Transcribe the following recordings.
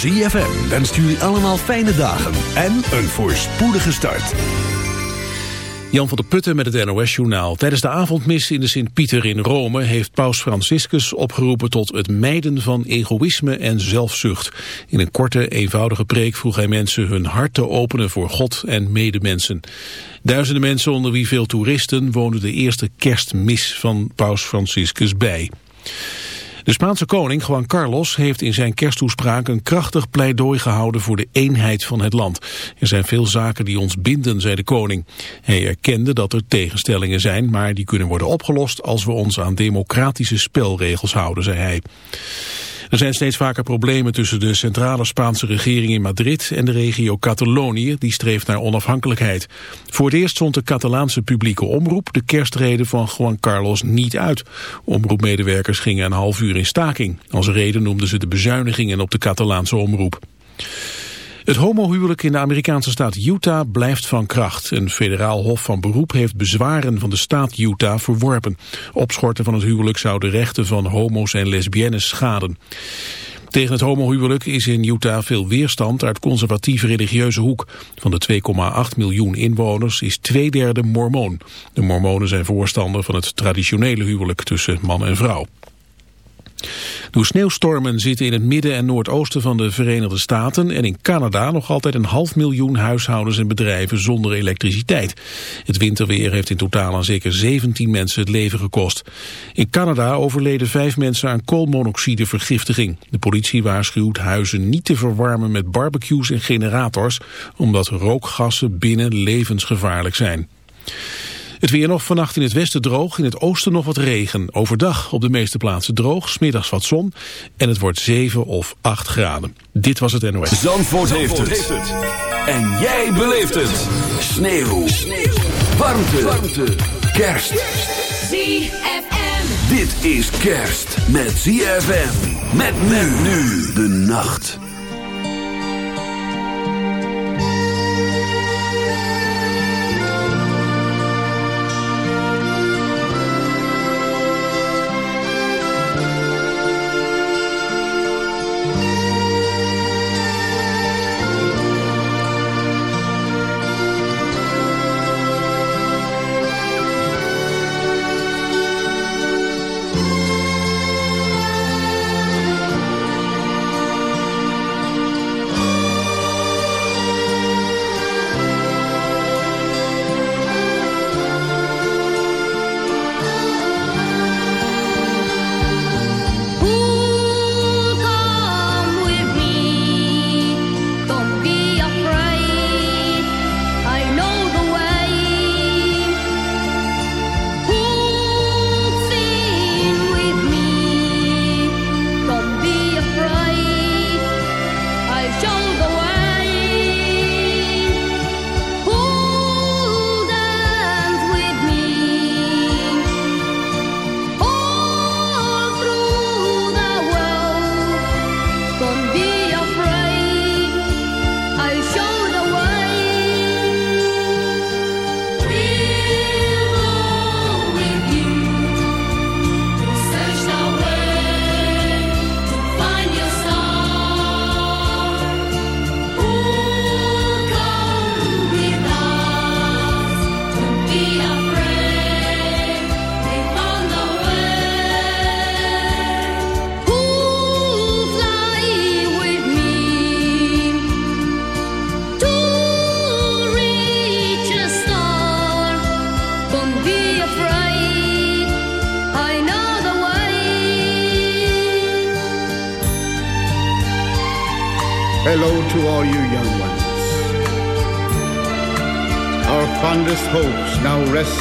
ZFM wenst jullie allemaal fijne dagen en een voorspoedige start. Jan van der Putten met het NOS-journaal. Tijdens de avondmis in de Sint-Pieter in Rome heeft paus Franciscus opgeroepen tot het mijden van egoïsme en zelfzucht. In een korte, eenvoudige preek vroeg hij mensen hun hart te openen voor God en medemensen. Duizenden mensen, onder wie veel toeristen, woonden de eerste kerstmis van paus Franciscus bij. De Spaanse koning Juan Carlos heeft in zijn kersttoespraak een krachtig pleidooi gehouden voor de eenheid van het land. Er zijn veel zaken die ons binden, zei de koning. Hij erkende dat er tegenstellingen zijn, maar die kunnen worden opgelost als we ons aan democratische spelregels houden, zei hij. Er zijn steeds vaker problemen tussen de centrale Spaanse regering in Madrid en de regio Catalonië, die streeft naar onafhankelijkheid. Voor het eerst zond de Catalaanse publieke omroep de kerstreden van Juan Carlos niet uit. Omroepmedewerkers gingen een half uur in staking. Als reden noemden ze de bezuinigingen op de Catalaanse omroep. Het homohuwelijk in de Amerikaanse staat Utah blijft van kracht. Een federaal hof van beroep heeft bezwaren van de staat Utah verworpen. Opschorten van het huwelijk zou de rechten van homo's en lesbiennes schaden. Tegen het homohuwelijk is in Utah veel weerstand uit conservatieve religieuze hoek. Van de 2,8 miljoen inwoners is twee derde mormoon. De mormonen zijn voorstander van het traditionele huwelijk tussen man en vrouw. Door sneeuwstormen zitten in het midden en noordoosten van de Verenigde Staten en in Canada nog altijd een half miljoen huishoudens en bedrijven zonder elektriciteit. Het winterweer heeft in totaal aan zeker 17 mensen het leven gekost. In Canada overleden vijf mensen aan koolmonoxidevergiftiging. De politie waarschuwt huizen niet te verwarmen met barbecues en generators, omdat rookgassen binnen levensgevaarlijk zijn. Het weer nog vannacht in het westen droog, in het oosten nog wat regen. Overdag op de meeste plaatsen droog, smiddags wat zon en het wordt 7 of 8 graden. Dit was het NOS. Zandvoort, heeft, het. En jij beleeft het. Sneeuw. Sneeuw. Warmte. Warmte. Kerst. ZFM. Dit is kerst met ZFM. Met men nu de nacht.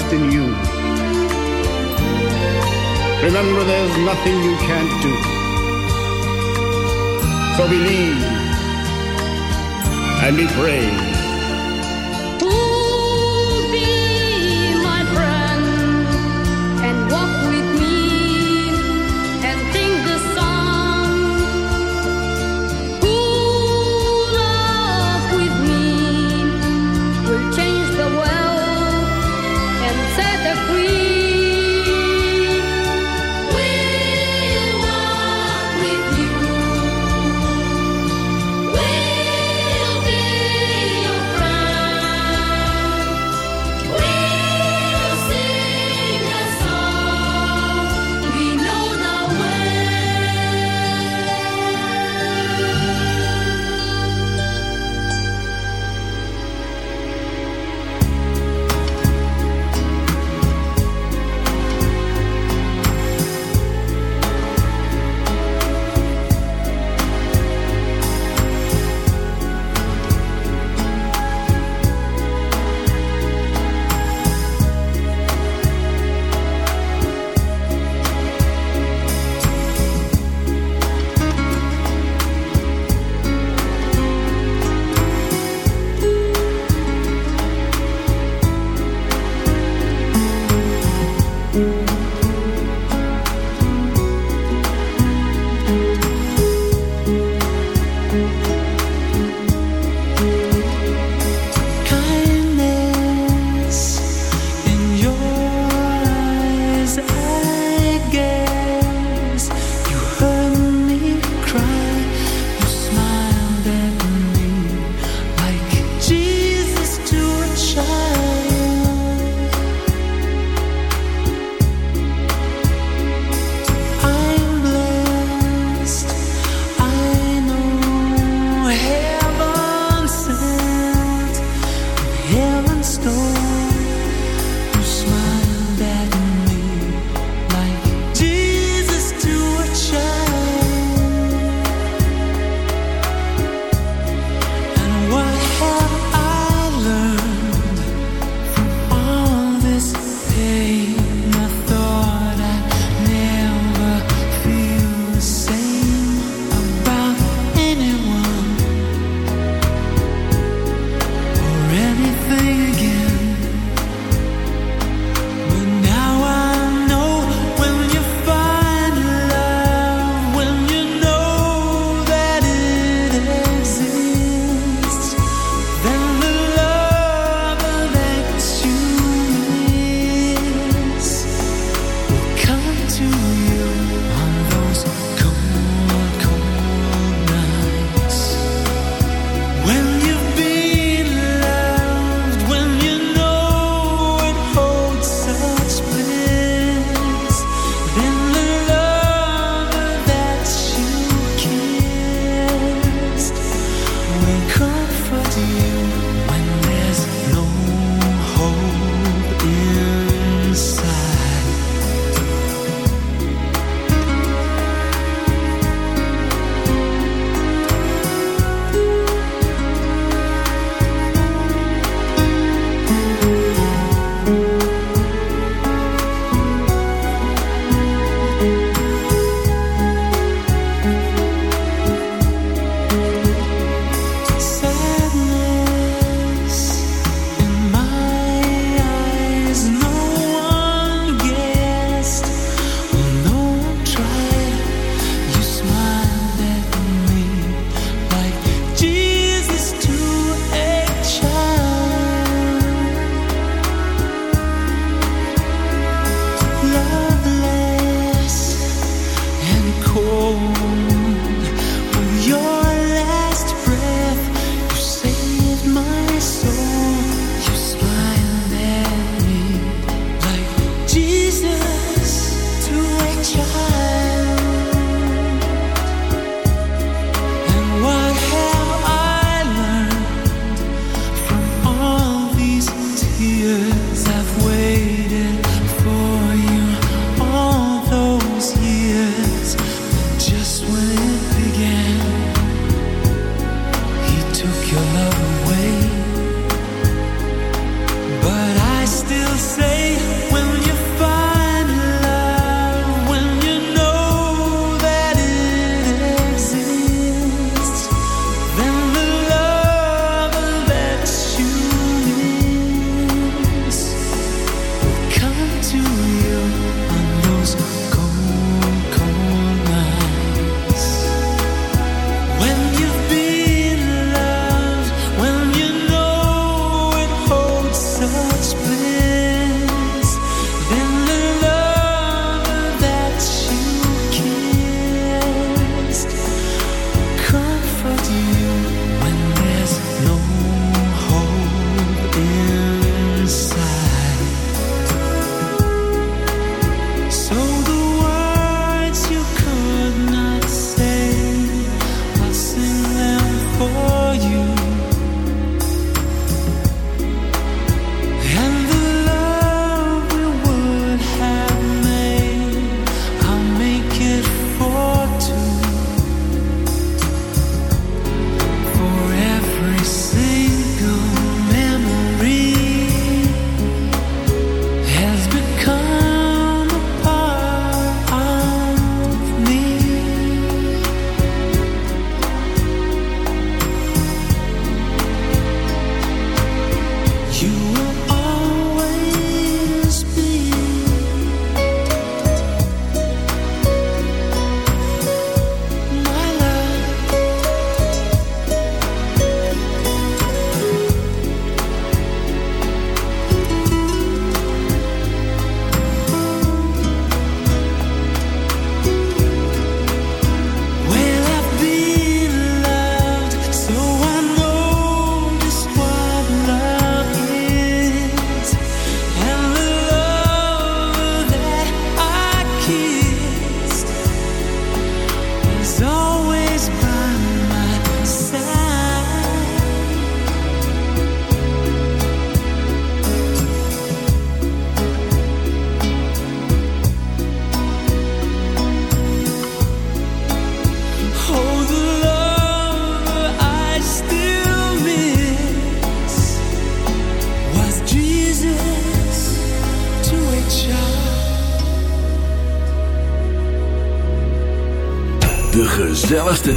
Rest in you. Remember, there's nothing you can't do. So believe and be brave. your love.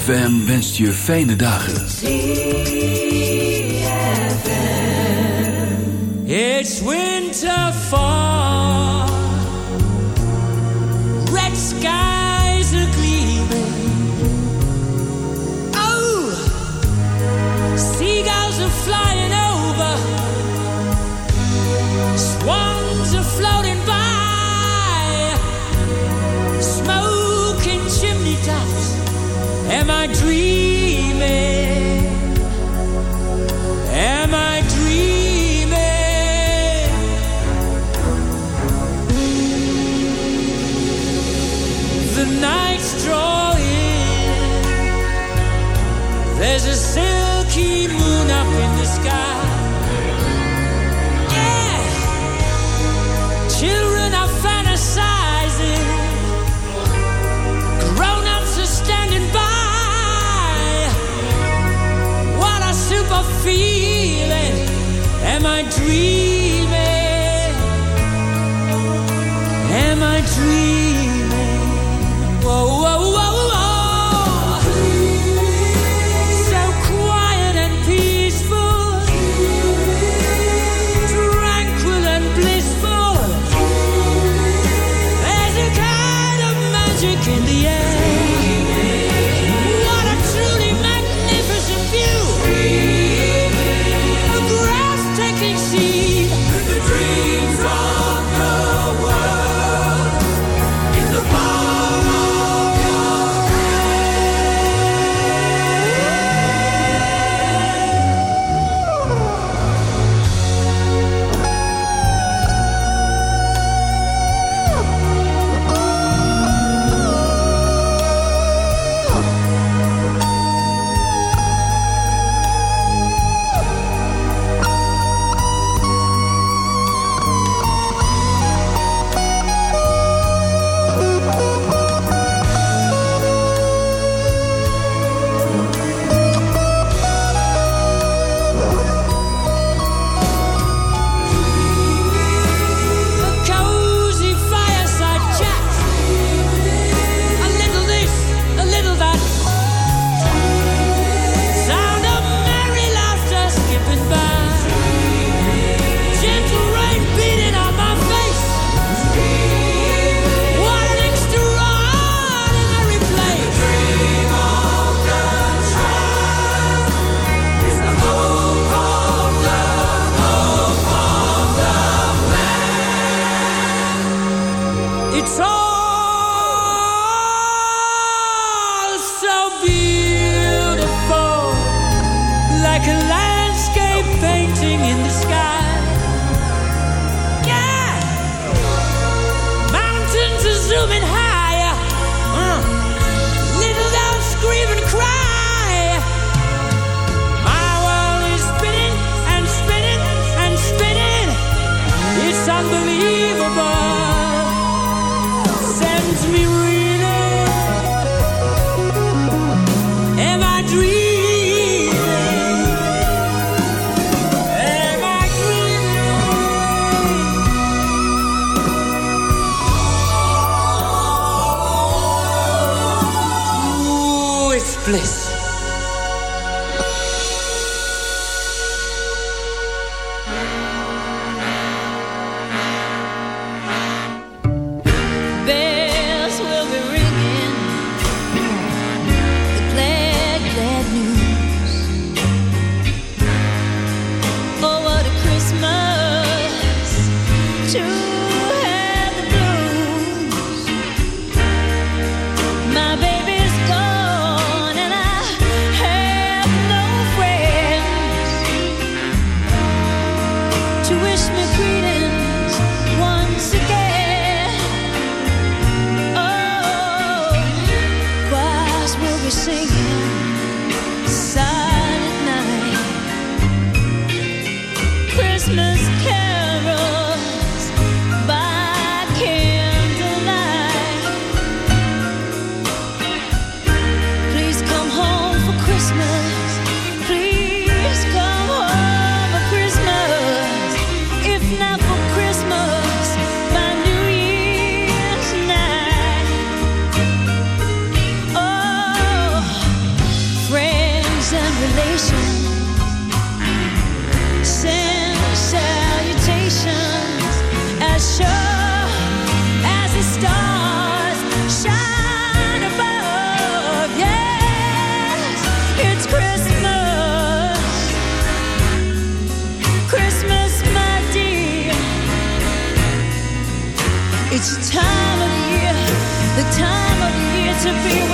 FM wenst je fijne dagen. It's winter fall. my dreams. to be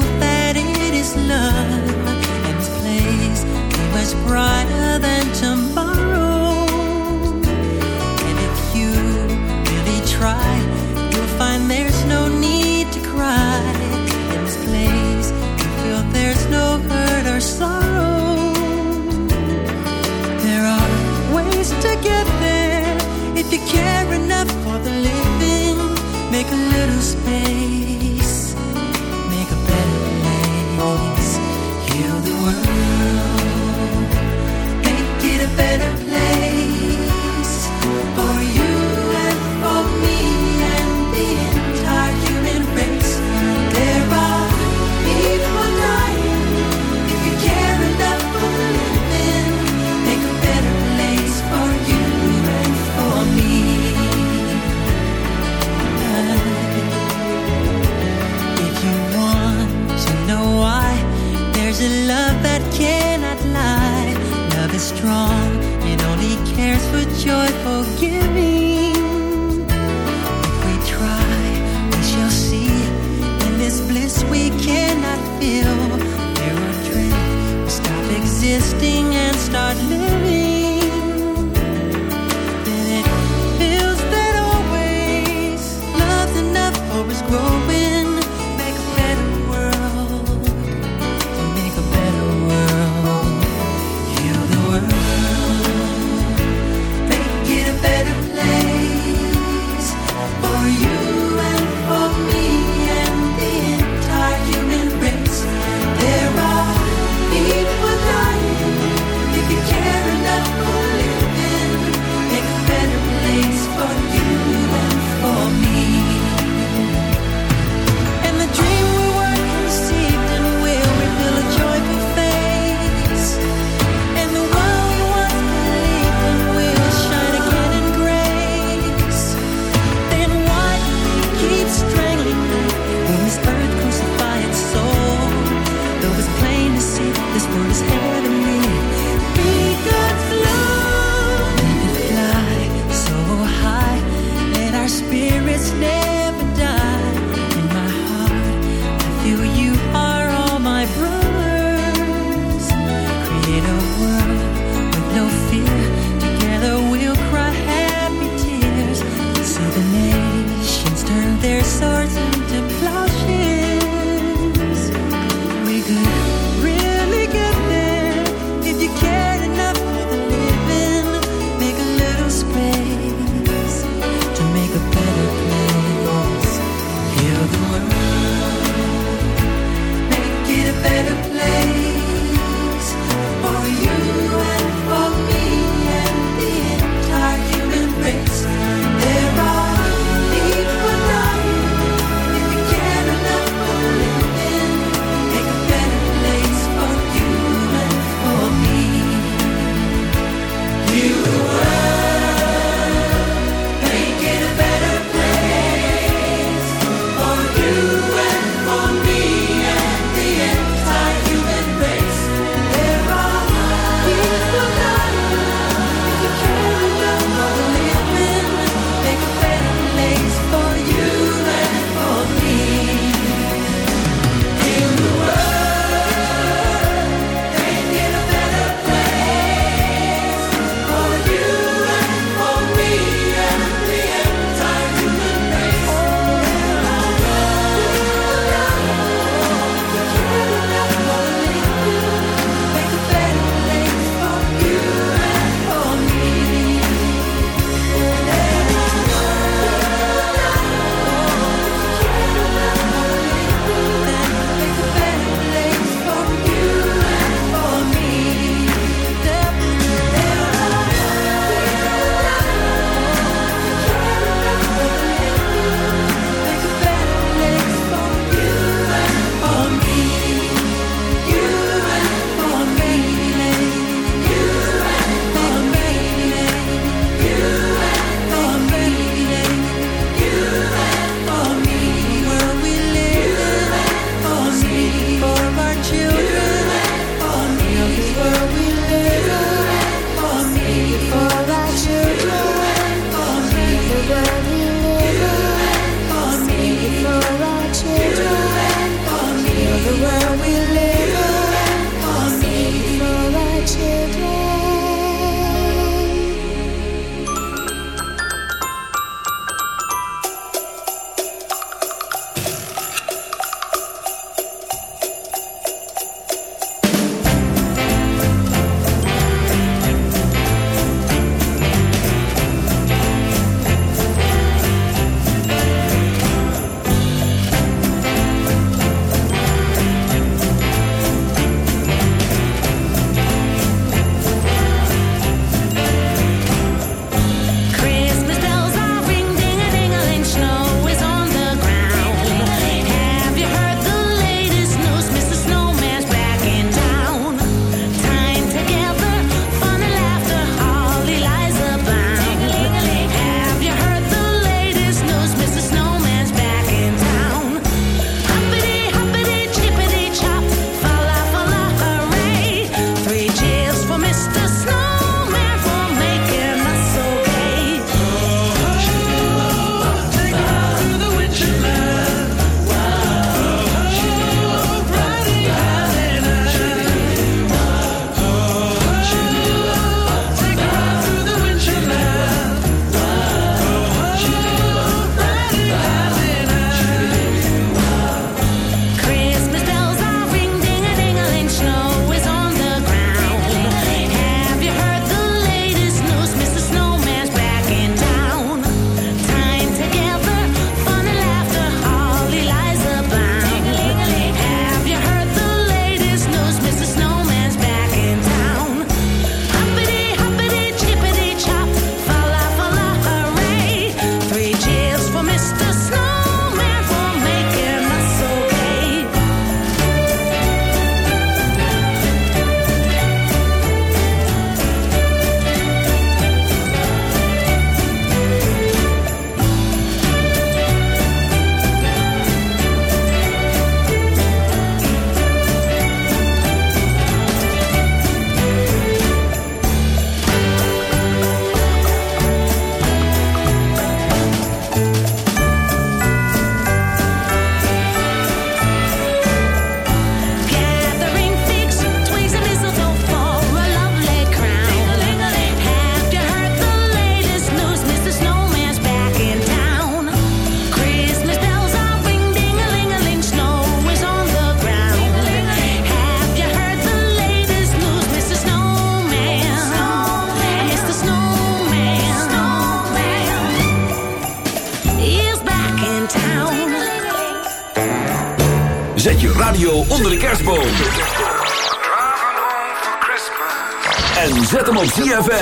and this place brighter than tomorrow. And if you really try, you'll find there's no need to cry. This place, you feel there's no hurt or sorrow.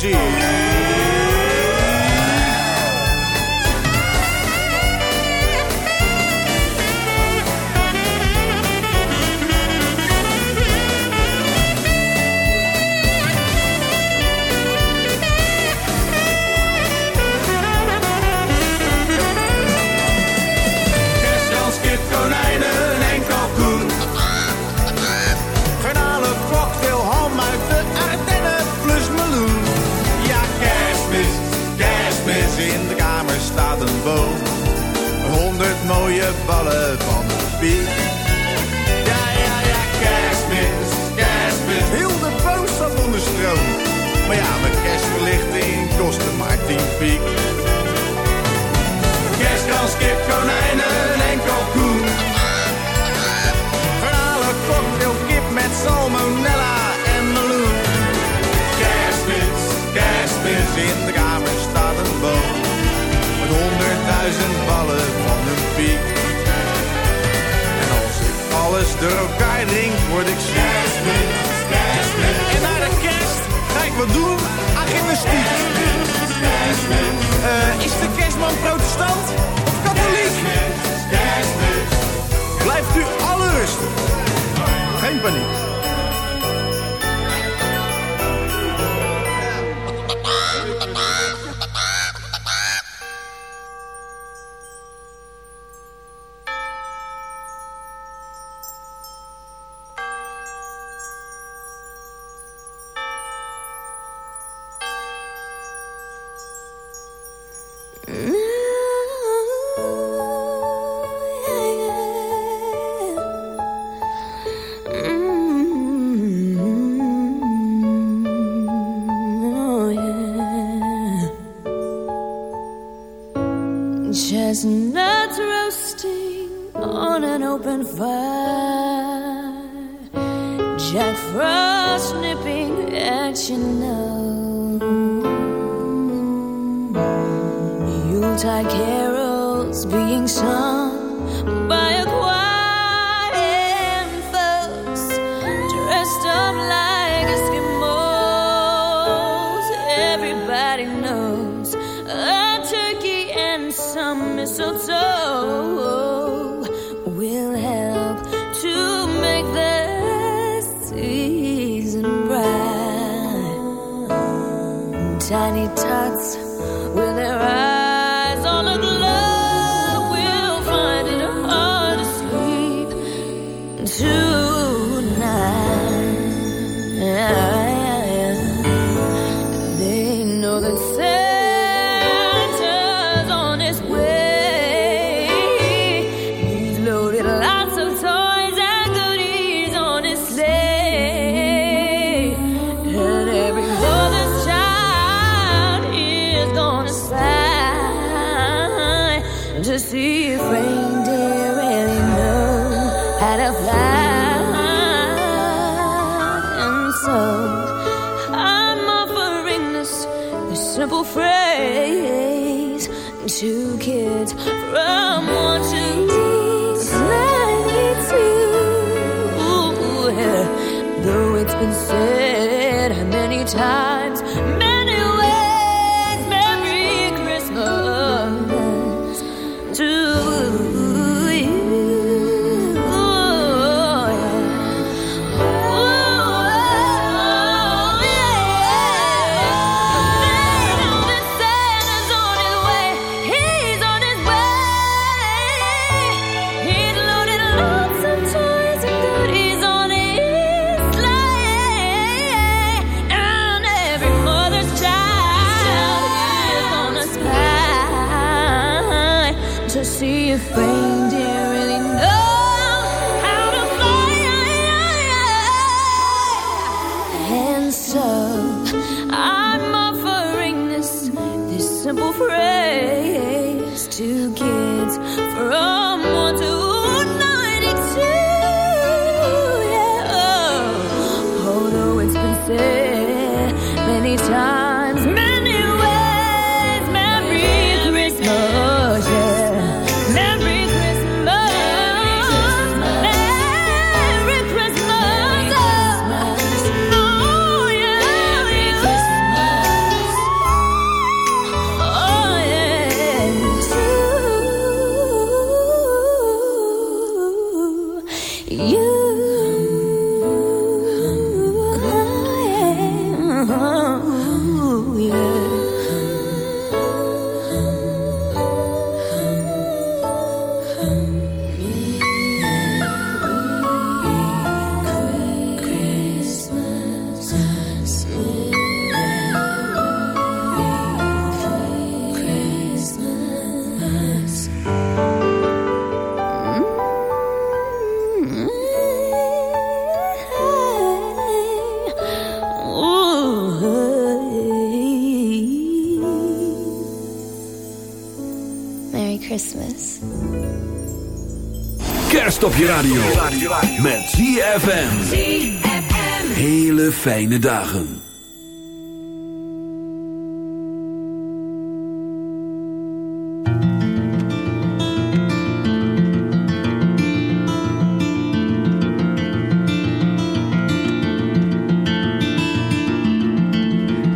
kerstmuziek. Don't you know? Yuletide carols being sung by touch. Kerst op je radio. Met ZFM. Hele fijne dagen.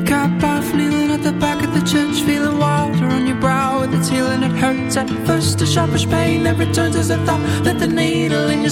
Got off kneeling at the back of the church, feeling water on your brow with its healing. It hurts at first, a sharpish pain that returns as a thought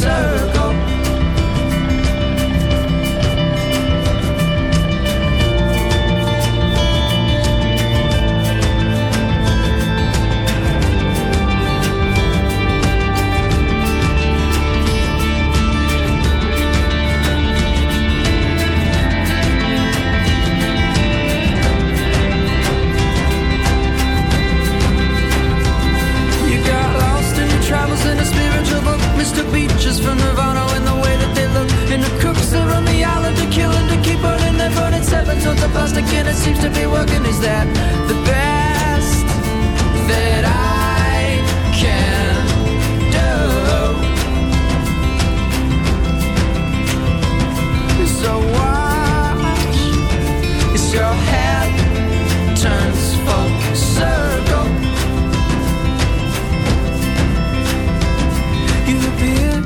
circle.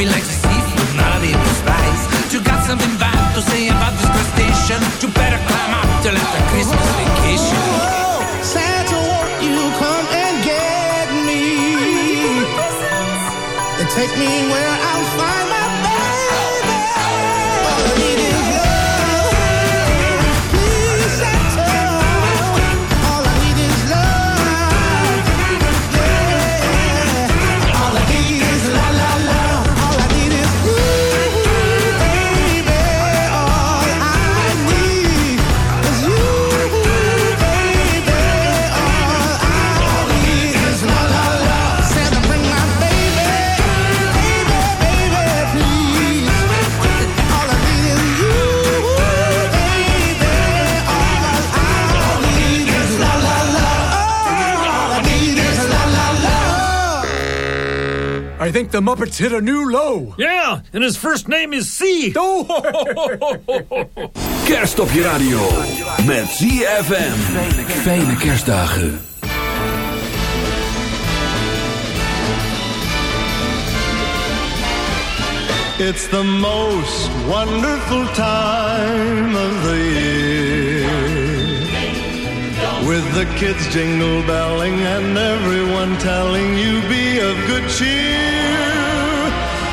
me like I think the Muppets hit a new low. Yeah, and his first name is C. Oh. Kerst op je radio met ZFM. Fijne kerstdagen. It's the most wonderful time of the year. With the kids jingle belling and everyone telling you be of good cheer.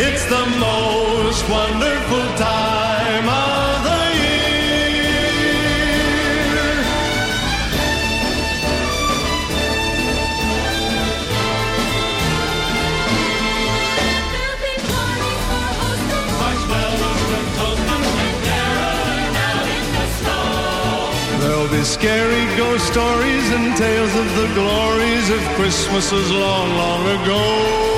It's the most wonderful time of the year. There'll be scary ghost stories and tales of the glories of Christmases long, long ago.